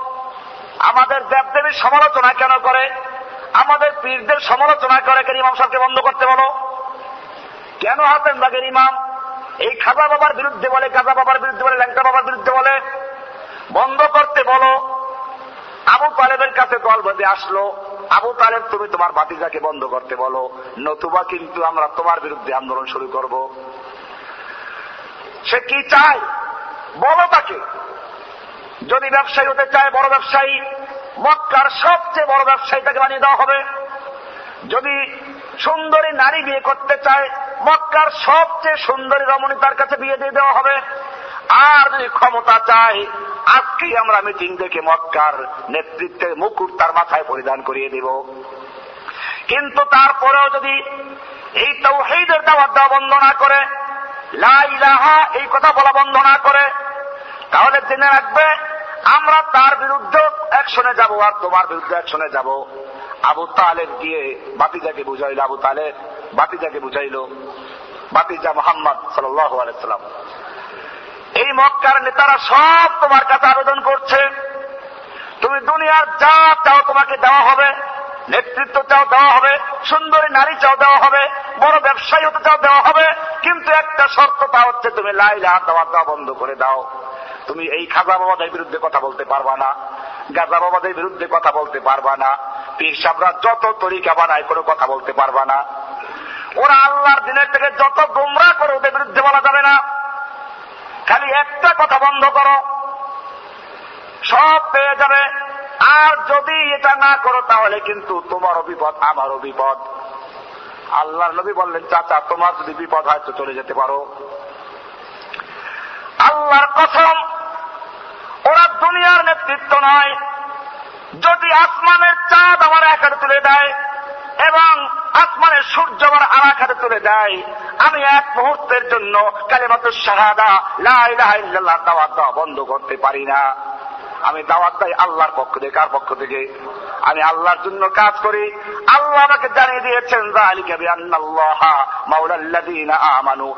আমাদের দেবদেবীর সমালোচনা কেন করে? আমাদের পীরদের সমালোচনা করে কেন ইমাম সাহেবকে বন্ধ করতে বলো? কেন হাতেন বাগের ইমাম? এই খাজা বাবার বিরুদ্ধে বলে কাজা বাবার বিরুদ্ধে বলে, ল্যাংটা বাবার বিরুদ্ধে বলে। বন্ধ করতে বলো। আবু তালেবের কাছে দল বেঁধে আসলো। আবু তালেব, তুমি তোমার বাতিজাকে বন্ধ করতে বলো। নতুবা কিন্তু আমরা তোমার বিরুদ্ধে আন্দোলন শুরু করব। সে কি চায়? বলো তাকে। যদি ব্যবসায়ী হতে চায়, বড় ব্যবসায়ী, মক্কার সবচেয়ে বড় ব্যবসায়ী তাকে বানিয়ে দেওয়া হবে। যদি সুন্দরী নারী বিয়ে করতে চায় মক্কার সবচেয়ে সুন্দরী রমণী তার কাছে বিয়ে দিয়ে দেওয়া হবে। আর যদি ক্ষমতা চাই, আজকেই আমরা মিটিং দেখে মক্কার নেতৃত্বের মুকুট তার মাথায় পরিধান করিয়ে দেব। কিন্তু তারপরেও যদি এই তৌহিদের দাওয়াত দেওয়া বন্ধ না করে লাহা এই কথা বলা বন্ধ না করে, তাহলে জেনে রাখবে, আমরা তার বিরুদ্ধে একশনে যাব আর তোমার বিরুদ্ধে একশনে যাব। আবু তালেব গিয়ে বাতিজাকে বুঝাইল, আবু তালেব বাতিজাকে বুঝাইল। বাতিজা মোহাম্মদ সাল্লাম। এই মক্কার নেতারা সব তোমার কাছে আবেদন করছে। তুমি দুনিয়ার যা চাও তোমাকে দেওয়া হবে, নেতৃত্ব চাও দেওয়া হবে, সুন্দরী নারী চাও দেওয়া হবে, বড় ব্যবসায়ী হতে চাও দেওয়া হবে, কিন্তু একটা শর্ত তা হচ্ছে তুমি লাইলা দেওয়া দেওয়া বন্ধ করে দাও। তুমি এই খাজা বাবাদের বিরুদ্ধে কথা বলতে পারবা না, গাজা বাবাদের বিরুদ্ধে কথা বলতে পারবা না, পীর সাবরা যত তরিকা বানায় কোনো কথা বলতে পারবা না। ওরা আল্লাহর দিনের থেকে যত গোমরা করে ওদের বিরুদ্ধে বলা যাবে না। খালি একটা কথা বন্ধ করো। সব পেয়ে যাবে। আর যদি এটা না করো, তাহলে কিন্তু তোমারও বিপদ, আমারও বিপদ। আল্লাহ নবী বললেন, চাচা, তোমার যদি বিপদ হয় তো চলে যেতে পারো। আল্লাহর কসম, ওরা দুনিয়ার নেতৃত্ব নয়। যদি আসমানের চাঁদ আমার একারে তুলে দেয় এবং আসমানের সূর্য আমার আর আখাতে তুলে দেয়। আমি এক মুহূর্তের জন্য কালেমাতুর শাহাদা দাওয়াত দাওয়া বন্ধ করতে পারি না। আমি দাওয়াত দেয় আল্লাহর পক্ষ থেকে, কার পক্ষ থেকে? আমি আল্লাহর জন্য কাজ করি। আল্লাহ আমাকে জানিয়ে দিয়েছেন আমানু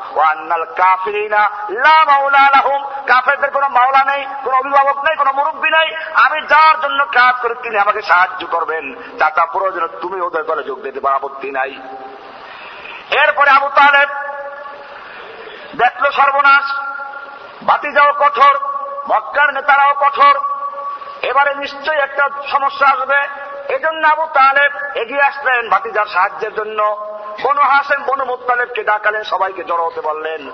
কাফিরিনা লা মাওলা লাহুম। কাফেরদের কোনো মাওলা নেই, কোনো অভিভাবক নেই, কোনো মুরব্বী নেই। আমি যার জন্য কাজ করি, তিনি আমাকে সাহায্য করবেন। চাচা প্রয়োজন, তুমি ওদের দলে যোগ দিতে পার, আপত্তি নাই। এরপরে আবু তালেব দেখল সর্বনাশ বাতি যাও কঠোর, মক্কার নেতারাও কঠোর এবারে নিশ্চয়ই একটা সমস্যা আসবে। এজন্য আবু তালেব এগিয়ে আসলেন ভাতিজার সাহায্যের জন্য। বনু হাসেন বনু মুতালেবকে ডাকালেন, সবাইকে জড়ো হতে বললেন।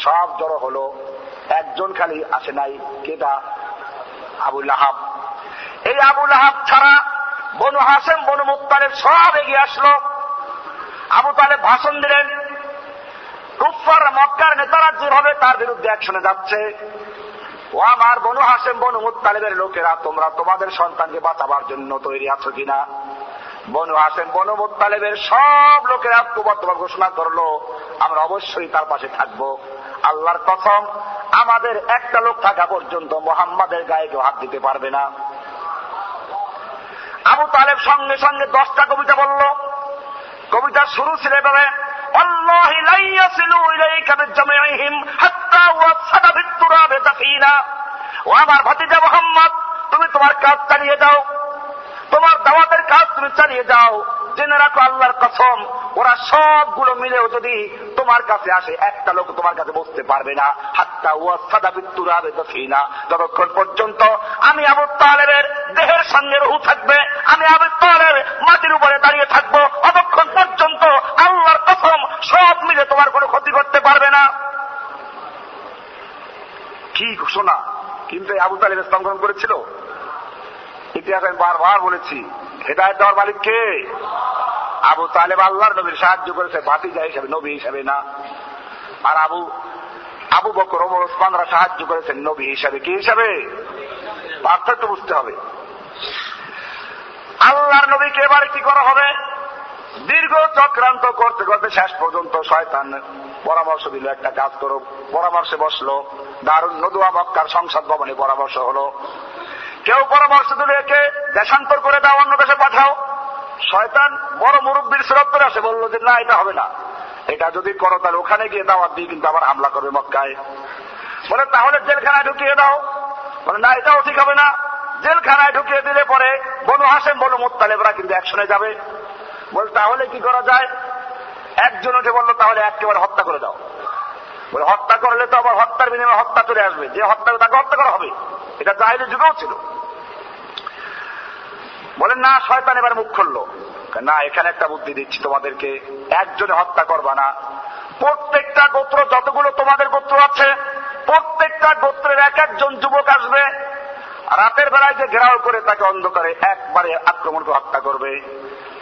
সব জড়ো হলো। একজন খালি আসে নাই। কেটা আবুল আহাব এই আবুল আহাব ছাড়া বনু হাসেম, বনু মুতালেব সব এগিয়ে আসলো। আবু তালেব ভাষণ দিলেন কুফার মক্কার নেতারা যেভাবে তার বিরুদ্ধে একশনে যাচ্ছে ও আমার বনু হাসেম বনু মুতালেবের লোকেরা, তোমরা তোমাদের সন্তানকে বাঁচাবার জন্য তৈরি আছো কিনা? বনু হাসেম বনু মুতালেবের সব লোকেরা ঐক্যবদ্ধভাবে ঘোষণা করল, আমরা অবশ্যই তার পাশে থাকব। আল্লাহর কথম আমাদের একটা লোক থাকা পর্যন্ত মোহাম্মদের গায়ে কেউ হাত দিতে পারবে না। আবু তালেব সঙ্গে সঙ্গে দশটা কবিতা বলল। কবিতা শুরু ছিল এভাবে والله لن يصلوا إليك بجميعهم حتى وصل بالتراب دفينا ও আমার ভাতিজা মোহাম্মদ তুমি তোমার কাজ চালিয়ে যাও তোমার দাওয়াতের কাজ তুমি চালিয়ে যাও জেনে রাখো আল্লাহর কসম ওরা সবগুলো মিলেও যদি তোমার কাছে আসে একটা লোক তোমার কাছে বসতে পারবে না হাত্তা ও সাদা বিত্তুর আবেদী না যতক্ষণ পর্যন্ত আমি আবু তালেবের দেহের সঙ্গে রহু থাকবে আমি আবু তালেব মাটির উপরে দাঁড়িয়ে থাকবো অতক্ষণ পর্যন্ত আল্লাহর কসম, সব মিলে তোমার কোনো ক্ষতি করতে পারবে না। কি ঘোষণা? কিন্তু আবু তালেব ইসলাম গ্রহণ করেছিল? ইতিহাস আমি বারবার বলেছি, হেদায়ত দেওয়ার মালিক কে? আবু তালেব আল্লাহর নবীর সাহায্য করেছে, ভাতিজা হিসাবে, নবী হিসাবে না। আর আবু আবু বকর ওমর ওসমানরা সাহায্য করেছেন নবী হিসাবে, কি হিসাবে? পার্থক্য বুঝতে হবে। আল্লাহর নবীকে এবারে কি করা হবে? দীর্ঘ চক্রান্ত করতে করতে শেষ পর্যন্ত শয়তান পরামর্শ দিল, একটা কাজ করো। পরামর্শে বসল, দারুণ নদুয়া মক্কার সংসদ ভবনে পরামর্শ হলো। কেউ পরামর্শ দিলে একে দেশান্তর করে দাও, অন্য দেশে পাঠাও। শয়তান বড় মুরব্বীর শ্রদ্ধ আসে বলল যে, না, এটা হবে না। এটা যদি করো, তাহলে ওখানে গিয়ে দাওয়াত দিয়ে কিন্তু আবার হামলা করবে মক্কায়। বলে, তাহলে জেলখানায় ঢুকিয়ে দাও। বলে, না, এটাও ঠিক হবে না। জেলখানায় ঢুকিয়ে দিলে পরে বনু হাসেম বনু মোত্তালেবরা কিন্তু একশনে যাবে। বলে তাহলে কি করা যায়? একজন উঠে বলল, তাহলে একেবারে হত্যা করে দাও। বলে, হত্যা করলে তো আবার হত্যার বিনিময়ে হত্যা চলে আসবে। যে হত্যা তাকে হত্যা করা হবে, এটা জাহিলের যুগেও ছিল। বলেন না, শয়তান এবার মুখ খুললো। না, এখানে একটা বুদ্ধি দিচ্ছি তোমাদেরকে। একজনে হত্যা করবা না। প্রত্যেকটা গোত্র যতগুলো তোমাদের গোত্র আছে, প্রত্যেকটা গোত্রের এক একজন যুবক আসবে রাতের বেলায় যে ঘেরাও করে তাকে অন্ধকারে একবারে আক্রমণ করে হত্যা করবে।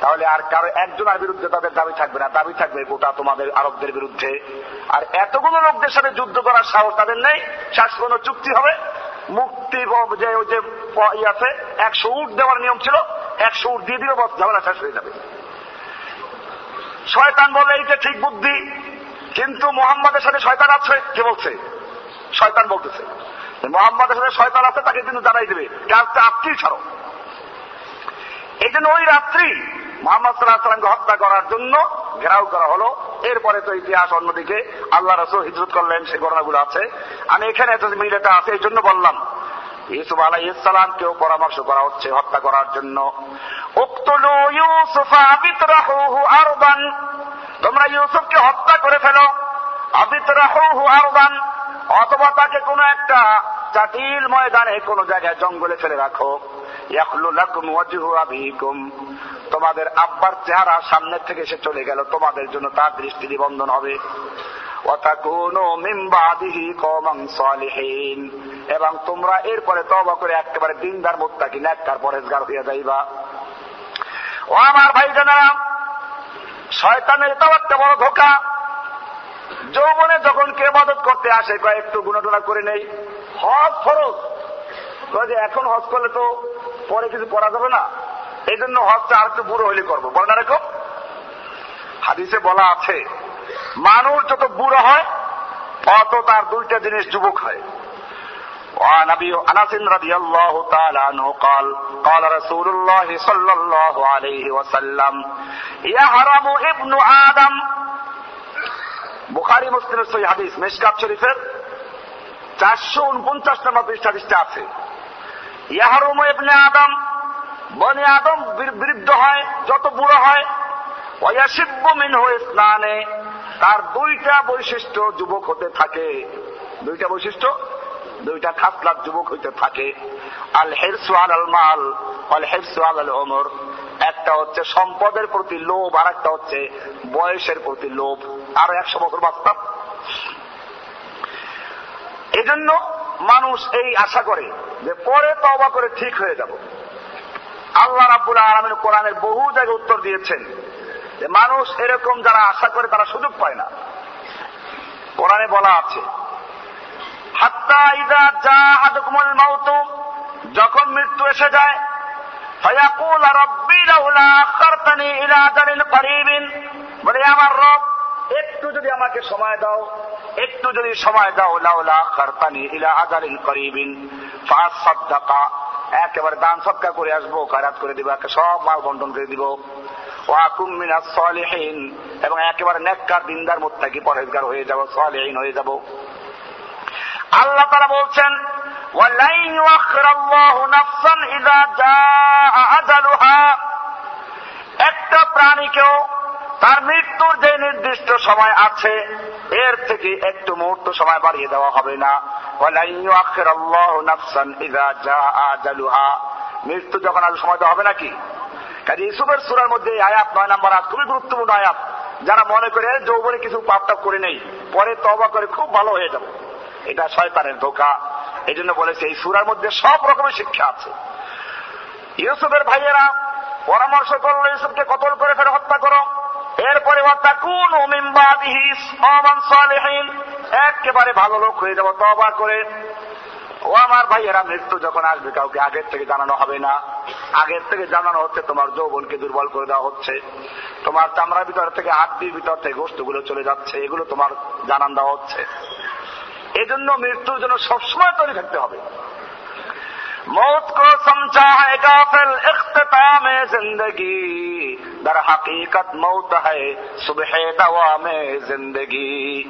তাহলে আর কারও একজনের বিরুদ্ধে তাদের দাবি থাকবে না। দাবি থাকবে গোটা তোমাদের আরবদের বিরুদ্ধে। আর এতগুলো লোকদের সাথে যুদ্ধ করার সাহস তাদের নেই, শেষ কোনো চুক্তি হবে। মুক্তি যে ওই যে আছে, একশো উট দেওয়ার নিয়ম ছিল, একশো উট দিয়ে দিলে ঝামেলা শেষ হয়ে যাবে। শয়তান বলে এইটা ঠিক বুদ্ধি, কিন্তু মোহাম্মদের সাথে শয়তান আছে, কে বলছে? শয়তান বলতেছে। মোহাম্মদের সাথে শয়তান আছে, তাকে কিন্তু জানাই দেবে। কাজটা আপনি ছাড়ো। এই জন্য ওই রাত্রি মোহাম্মদ সাল্লাহ সাল্লামকে হত্যা করার জন্য ঘেরাও করা হলো। এরপরে তো ইতিহাস অন্যদিকে আল্লাহ রসুল হিজরত করলেন সেই ঘটনাগুলো আছে। আমি এখানে এত মিলেটা আছে, এই জন্য বললাম, ইউসুফ আলাই ইসলামকেও পরামর্শ করা হচ্ছে হত্যা করার জন্য। তোমরা ইউসুফকে হত্যা করে ফেলো। আবিতরাহুহু আরদান অথবা তাকে কোনো একটা চাটিল ময়দানে কোন জায়গায় জঙ্গলে ফেলে রাখো। তোমাদের আব্বার চেহারা সামনের থেকে এসে চলে গেল। তোমাদের জন্য তার দৃষ্টি নিবন্ধন হবে। এবং তোমরা এরপরে তবা করে একেবারে দিনদার মোত্তাকি, নেককার পরেজগার হইয়া যাইবা। ও আমার ভাই জানারা শয়তানের এটাও একটা বড় ধোকা। যৌবনে যখন কে মদত করতে আসে কয় একটু গুণাটুনা করে নেই হজ ফরজ যে এখন হজ করলে তো পরে কিছু করা যাবে না এই জন্য হজটা আর একটু বুড়ো হইলে করবো বলে না রেখো হাদিসে বলা আছে মানুষ যত বুড়ো হয় অত তার দুইটা জিনিস যুবক হয় وعن ابي انس رضي الله تعالى عنه قال قال رسول الله صلى الله عليه وسلم يحرم ابن ادم বুখারি, মুসলিমের সই হাদিস মেশকাত শরীফের চারশো উনপঞ্চাশ নম্বর পৃষ্ঠা আছে। ইয়াহারুম ইবনে আদম, বনে আদম বৃদ্ধ হয়, যত বুড়ো হয় ওয়াসিব্য মিন হয়ে স্নানে তার দুইটা বৈশিষ্ট্য যুবক হতে থাকে। দুইটা বৈশিষ্ট্য, দুইটা খাসলার যুবক হইতে থাকে। আল হেরসু আল মাল আল হেরসু আল ওমর একটা হচ্ছে সম্পদের প্রতি লোভ আর একটা হচ্ছে বয়সের প্রতি লোভ। আরও একশো বছর বাস্তব এই জন্য মানুষ এই আশা করে যে পরে তবা করে ঠিক হয়ে যাব। আল্লাহ রাবুল আলমের কোরআনের বহু জায়গায় উত্তর দিয়েছেন যে মানুষ এরকম যারা আশা করে তারা সুযোগ পায় না। কোরআনে বলা আছে, হাত্তা ইদা যা আদকুমল মাউতু যখন মৃত্যু এসে যায়, ফয়াকুল রব্বি লাউলা আখারতানি ইলা আজালিন করিবিন বলে, আমার রব একটু যদি আমাকে সময় দাও, একটু যদি সময় দাও, লাউলা আখারতানি ইলা আজালিন করিবিন। ফাস সাদ্দাকা, একেবারে দান সৎকা করে আসব, কারাত করে দিব সব মাল বন্টন করে দিব। এবং একেবারে নেককার দিনদার মুত্তাকি পরহেজগার হয়ে যাব, সালিহিন হয়ে যাব। আল্লাহ তারা বলছেন একটা প্রাণীকেও তার মৃত্যুর যে নির্দিষ্ট সময় আছে, এর থেকে একটু মুহূর্ত সময় বাড়িয়ে দেওয়া হবে না। মৃত্যু যখন আজ সময় দেওয়া হবে নাকি? কাজে ইসুফের সুরার মধ্যে আয়াত নয় নাম্বার আয়াত খুবই গুরুত্বপূর্ণ আয়াত। যারা মনে করে যৌবনে কিছু পাপটাপ করে নেই, পরে তবা করে খুব ভালো হয়ে যাবে। এটা শয়তানের ধোকা। এই জন্য বলেছে, এই সুরার মধ্যে সব রকমের শিক্ষা আছে। ইউসুফের ভাইয়েরা পরামর্শ করল, ইউসুফকে কতল করে ফেলে হত্যা করো। এরপরে একেবারে ভালো লোক হয়ে যাব তবা করে। ও আমার ভাইয়েরা, মৃত্যু যখন আসবে, কাউকে আগের থেকে জানানো হবে না। আগের থেকে জানানো হচ্ছে, তোমার যৌবনকে দুর্বল করে দেওয়া হচ্ছে। তোমার চামড়ার ভিতর থেকে হাড্ডির ভিতর থেকে গোষ্ঠগুলো চলে যাচ্ছে, এগুলো তোমার জানান দেওয়া হচ্ছে। এজন্য মৃত্যুর জন্য সবসময় তৈরি থাকতে হবে। موت کو سمجھا ہے غافل اختتام زندگی۔ در حقیقت موت ہے صبح میں زندگی۔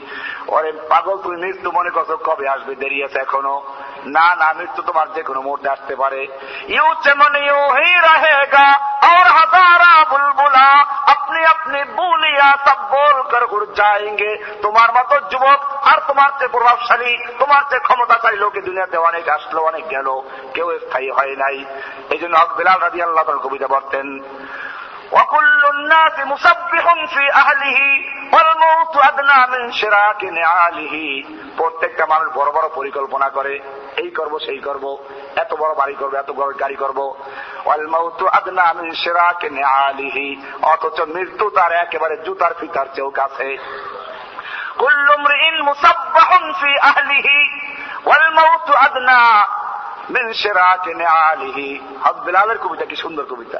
اور پاگل তুই মৃত্যু মনে করছো কবে بھی দেরি আছে এখনো না না মৃত্যু তোমার যে কোনো মুহূর্তে আসতে পারে ইউ চেমন ইউ হি রহেগা और हजारा बुलबुला अपनी अपनी बुलिया सब बोल कर उड़ जाएंगे তোমার মতো যুবক আর তোমার চেয়ে প্রভাবশালী তোমার চেয়ে ক্ষমতাশালী লোকে দুনিয়াতে অনেক আসলো অনেক গেল কেউ স্থায়ী হয় নাই এই জন্য হক বিলাল রাজি আল্লাহ কবিতা বলতেন وكل الناس مسبح في أهله والموت أدنى من شراك نعاله প্রত্যেকটা মানুষ বড় বড় পরিকল্পনা করে এই করব সেই করব এত বড় বাড়ি করব এত বড় গাড়ি করব ওয়ালমাউত আদনা মিন শিরাক নিআলিহি অথচ মৃত্যু তার একেবারে জুতার ফিতার চেয়েও কাছে كل امرئ مسبح في أهله والموت أدنى من شراك نعاله হক বিলালের কবিতা কি সুন্দর কবিতা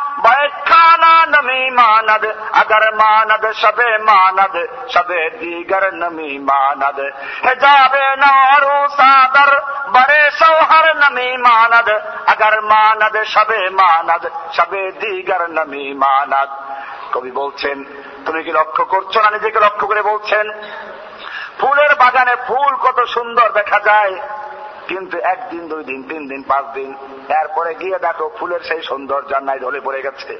शबे मानद शबे दीगर नमी मानद हमेशा इज्जत मेहमा बैखाना नमी मानद अगर मानद शबे मानद शबे दीगर नमी मानद हिजाबे नारू सादर बड़े सौहर नमी मानद अगर मानद शबे मानद शबे दीगर नमी मानद কবি বলছেন তুমি কি লক্ষ্য করছো না নিজেকে লক্ষ্য করে বলছেন ফুলের বাগানে ফুল কত সুন্দর দেখা যায় কিন্তু একদিন, দুই দিন, তিন দিন, পাঁচ দিন এরপরে গিয়ে দেখো ফুলের সেই সৌন্দর্য নাই ঢলে পড়ে গেছে।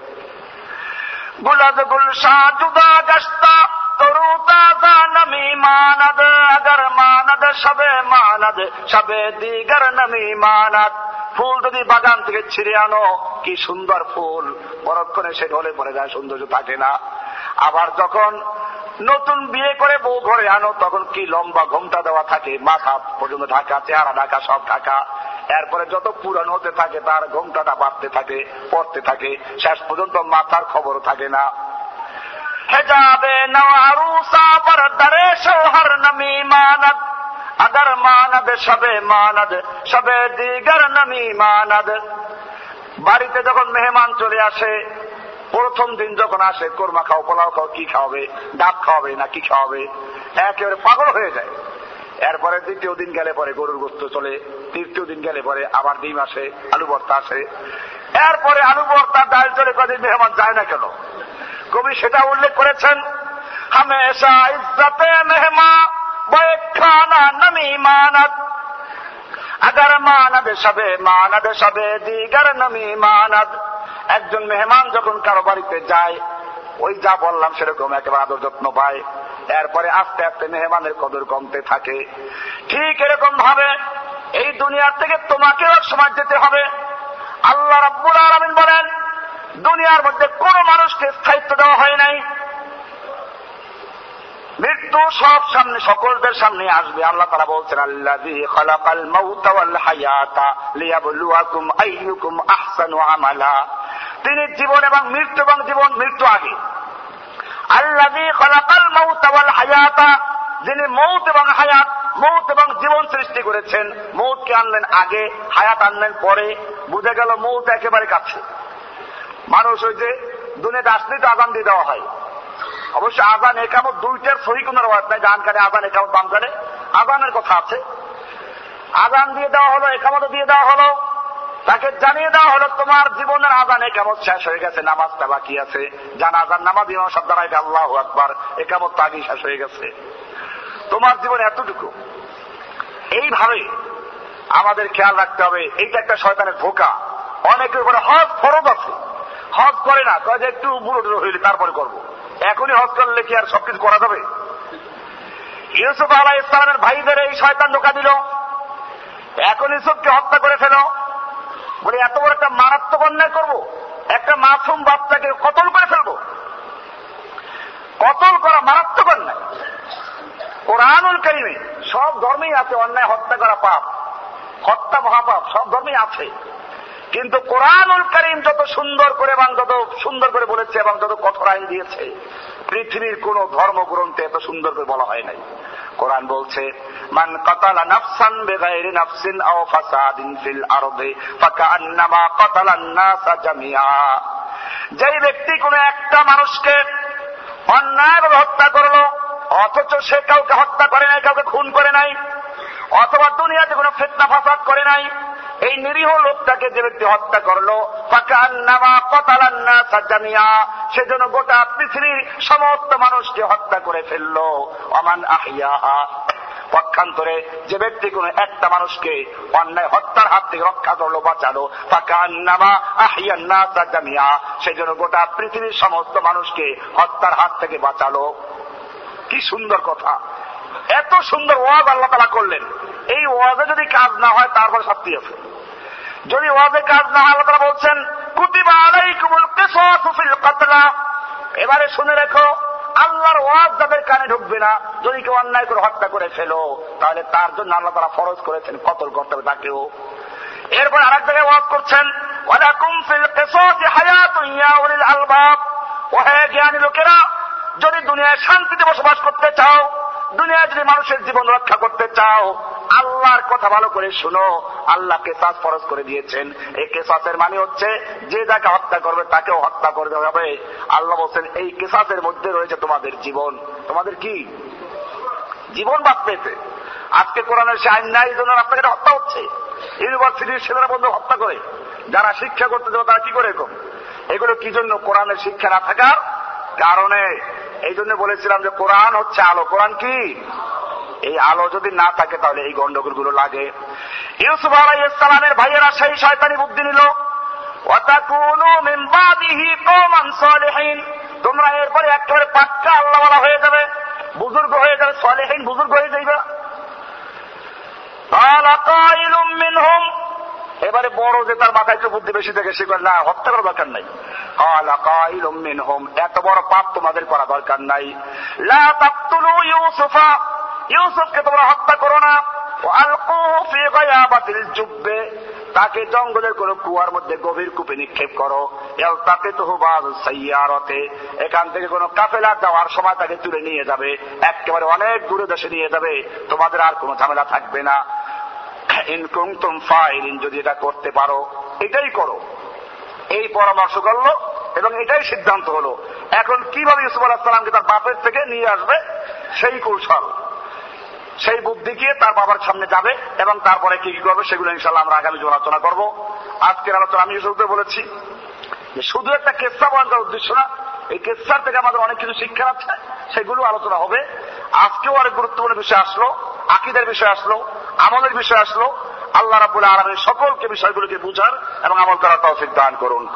ফুল যদি বাগান থেকে ছিঁড়ে আনো, কি সুন্দর ফুল। পরক্ষণে সে ঢলে পড়ে যায়, সৌন্দর্য থাকে না। আবার যখন নতুন বিয়ে করে বউ ঘরে আনো, তখন কি লম্বা ঘোমটা দেওয়া থাকে, মাথা পর্যন্ত ঢাকা, চেহারা ঢাকা, সব ঢাকা। এরপরে যত পুরান হতে থাকে, তার ঘোমটাটা বাড়তে থাকে, পড়তে থাকে, শেষ পর্যন্ত মাথার খবর থাকে না। হেজাবে নওয়ারুসা পর দরে শোহর নমি আগর মানদ, সবে মানদ, সবে দিগর মানদ। বাড়িতে যখন মেহমান চলে আসে প্রথম দিন যখন আসে, কোরমা খাও, পোলাও খাও, কি খাওয়াবে? ডাব খাওয়াবে না কি খাওয়াবে? একেবারে পাগল হয়ে যায়। এরপরে দ্বিতীয় দিন গেলে পরে গরুর গোস্ত চলে, তৃতীয় দিন গেলে পরে আবার ডিম আসে, আলু ভর্তা আসে। এরপরে আলু ভর্তা, ডাল চলে, কদিন মেহমান যায় না কেন? কবি সেটা উল্লেখ করেছেন, হামেশা ইজ্জতে মেহমা বয়ে খানা নমি মানত। আগার মানদ সবে মানদ সবে, দিগার নমি মানদ একজন মেহমান যখন কারও বাড়িতে যায়, ওই যা বললাম সেরকম একেবারে আদর যত্ন পায়। এরপরে আস্তে আস্তে মেহমানের কদর কমতে থাকে। ঠিক এরকম ভাবে এই দুনিয়ার থেকে তোমাকেও এক সময় যেতে হবে। আল্লাহ রাব্বুল আলমিন বলেন, দুনিয়ার মধ্যে কোন মানুষকে স্থায়িত্ব দেওয়া হয় নাই। মৃত্যু সব সামনে, সকলদের সামনে আসবে। আল্লাহ তারা বলছেন আল্লাহ খলাকাল মাউতা ওয়াল হায়াতা লিয়াবলুয়াকুম আইয়ুকুম আহসানু আমালা। তিনি জীবন এবং মৃত্যু এবং জীবন, মৃত্যু আগে। আল্লাহ খলাকাল মাউতা ওয়াল হায়াতা, যিনি মৌত এবং হায়াত, মৌত এবং জীবন সৃষ্টি করেছেন, মৌতকে আনলেন আগে, হায়াত আনলেন পরে, বুঝে গেল মৌত একেবারে কাছে। মানুষ ওই যে দুনিয়াতে আসলেই তো আজান দিয়ে দেওয়া হয়। অবশ্য আজান একামত দুইটার সহি কোন রাত নাই জাহানকারে আজান একামত বাম করে আজানের কথা আছে। আজান দিয়ে দেওয়া হলো একামত দিয়ে দেওয়া হলো। তাকে জানিয়ে দেওয়া হলো, তোমার জীবনের আজান একামত শেষ হয়ে গেছে, নামাজটা বাকি আছে। জান আজান নামাজ ইমাম সব আল্লাহ আকবার একামত আগেই শেষ হয়ে গেছে। তোমার জীবন এতটুকু। এইভাবে আমাদের খেয়াল রাখতে হবে, এইটা একটা শয়তানের ধোকা। অনেকের উপরে হজ ফরজ আছে। হজ করে না, কয়ে একটু বুড়ো হইলে তারপরে করব। এখনই করলে কি আর সবকিছু করা যাবে। ইউসুফ আলাহ ইসলামের ভাইদের এই শয়তান ধোকা দিল। এখন ইউসুফকে হত্যা করে ফেল। বলে, এত বড় একটা মারাত্মক অন্যায় করব। একটা মাসুম বাচ্চাকে কতল করে ফেলব? কতল করা মারাত্মক অন্যায়। কোরআনুল করিমে সব ধর্মেই আছে অন্যায়, হত্যা করা পাপ। হত্যা মহাপাপ, সব ধর্মেই আছে। কিন্তু কোরআনুল করিম যত সুন্দর করে এবং যত সুন্দর করে বলেছে এবং যত কঠোর আইন দিয়েছে, পৃথিবীর কোন ধর্মগ্রন্থে এত সুন্দর করে বলা হয় নাই। কোরআন বলছে, মান কাতালা নাফসান বেগাইরি নাফসিন আও ফাসাদিন ফিল আরদে ফাকান্নামা কাতালান নাসা জামিয়া যেই ব্যক্তি কোন একটা মানুষকে অন্যায়ভাবে হত্যা করল, অথচ সে কাউকে হত্যা করে নাই, কাউকে খুন করে নাই, অথবা দুনিয়াতে কোনো ফেতনা ফাসাদ করে নাই। এই নিরীহ লোকটাকে যে ব্যক্তি হত্যা করল সেজন্য গোটা পৃথিবীর সমস্ত মানুষকে হত্যা করে ফেলল। অমান আহিয়া পক্ষান্তরে যে ব্যক্তি কোন একটা মানুষকে অন্যায় হত্যার হাত থেকে রক্ষা করল, বাঁচালো সাজ্জামিয়া সেজন্য গোটা পৃথিবীর সমস্ত মানুষকে হত্যার হাত থেকে বাঁচালো। কি সুন্দর কথা। এত সুন্দর ওয়াজ আল্লাহ তালা করলেন। এই ওয়াজে যদি কাজ না হয়, তারপর শাস্তি আছে। যদি ওয়াজে কাজ না হয়, আল্লাহ তালা বলছেন এবারে শুনে রেখো, আল্লাহর ওয়াজ যাদের কানে ঢুকবে না, যদি কেউ অন্যায় করে হত্যা করে ফেলো, তাহলে তার জন্য আল্লাহ তারা ফরজ করেছেন কতল করতে হবে তাকেও। এরপর আরেক জায়গায় ওয়াজ করছেন, ওয়ালাকুম ফিল কিসাসি হায়াতুন ইয়া উলিল আলবাব। ও জ্ঞানী লোকেরা, যদি দুনিয়ায় শান্তিতে বসবাস করতে চাও দুনিয়ায় যদি মানুষের জীবন রক্ষা করতে চাও, আল্লাহর কথা ভালো করে শুনো। আল্লাহ কেসাস ফরজ করে দিয়েছেন। এই কেসাসের মানে হচ্ছে, যে যাকে হত্যা করবে, তাকেও হত্যা করতে হবে। আল্লাহ বলছেন, এই কেসাসের মধ্যে রয়েছে তোমাদের জীবন। তোমাদের কি? জীবন বাদ পেয়েছে। আজকে কোরআনের সে আইন নাই জন্য আপনাকে হত্যা হচ্ছে। ইউনিভার্সিটির ছেলেরা বন্ধু হত্যা করে। যারা শিক্ষা করতে যাবে তারা কি করে এরকম এগুলো কি জন্য কোরআনের শিক্ষা না থাকার কারণে? এই জন্য বলেছিলাম যে কোরআন হচ্ছে আলো। কোরআন কি? এই আলো যদি না থাকে তাহলে এই গন্ডগোলগুলো লাগে। ইউসুফ আলাই ইসলামের ভাইয়েরা সেই শয়তানি বুদ্ধি নিল। তোমরা এরপরে একেবারে পাক্কা আল্লাহওয়ালা হয়ে যাবে। বুজুর্গ হয়ে যাবে, সলেহীন বুজুর্গ হয়ে যাইবা। এবারে বড় যে তার মাথায় একটু বুদ্ধি বেশি থেকে সে না, হত্যা করার দরকার নাই। হোম এত বড় পাপ তোমাদের করা দরকার নাই। ইউসুফা, ইউসুফকে তোমরা হত্যা করো না। তাকে জঙ্গলের কোন কুয়ার মধ্যে গভীর কূপে নিক্ষেপ করো। তাকে তো সাইয়ারতে, এখান থেকে কোন কাফেলা যাওয়ার সময় তাকে তুলে নিয়ে যাবে। একেবারে অনেক দূরে দেশে নিয়ে যাবে। তোমাদের আর কোনো ঝামেলা থাকবে না। ফাইলিন, যদি এটা করতে পারো, এটাই করো। এই পরামর্শ করল এবং এটাই সিদ্ধান্ত হলো। এখন কীভাবে ইউসুফ আলাহিসামকে তার বাপের থেকে নিয়ে আসবে? সেই কৌশল। সেই বুদ্ধি গিয়ে তার বাবার সামনে যাবে এবং তারপরে কি কি করবে সেগুলো ইনশাল্লাহ আমরা আগামী আলোচনা করব। আজকের আলোচনা আমি ইউসুফকে বলেছি শুধু একটা কেসা বয়ন উদ্দেশ্য না, এই কেসার থেকে আমাদের অনেক কিছু শিক্ষা আছে, সেগুলো আলোচনা হবে। আজকেও অনেক গুরুত্বপূর্ণ বিষয় আসলো, আকিদের বিষয় আসলো। আমলের বিষয় আসলো। আল্লাহ রাবুল আলমের সকলকে বিষয়গুলোকে বুঝার এবং আমল করার তৌফিক দান করুন।